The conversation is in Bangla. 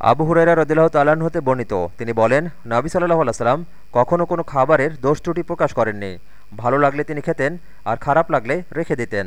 আবু হুরাইরা রদিল্লাহ তালান হতে বর্ণিত। তিনি বলেন, নাবি সাল্লাহ আলাইসাল্লাম কখনও কোনো খাবারের দোষ ত্রুটি প্রকাশ করেননি। ভালো লাগলে তিনি খেতেন আর খারাপ লাগলে রেখে দিতেন।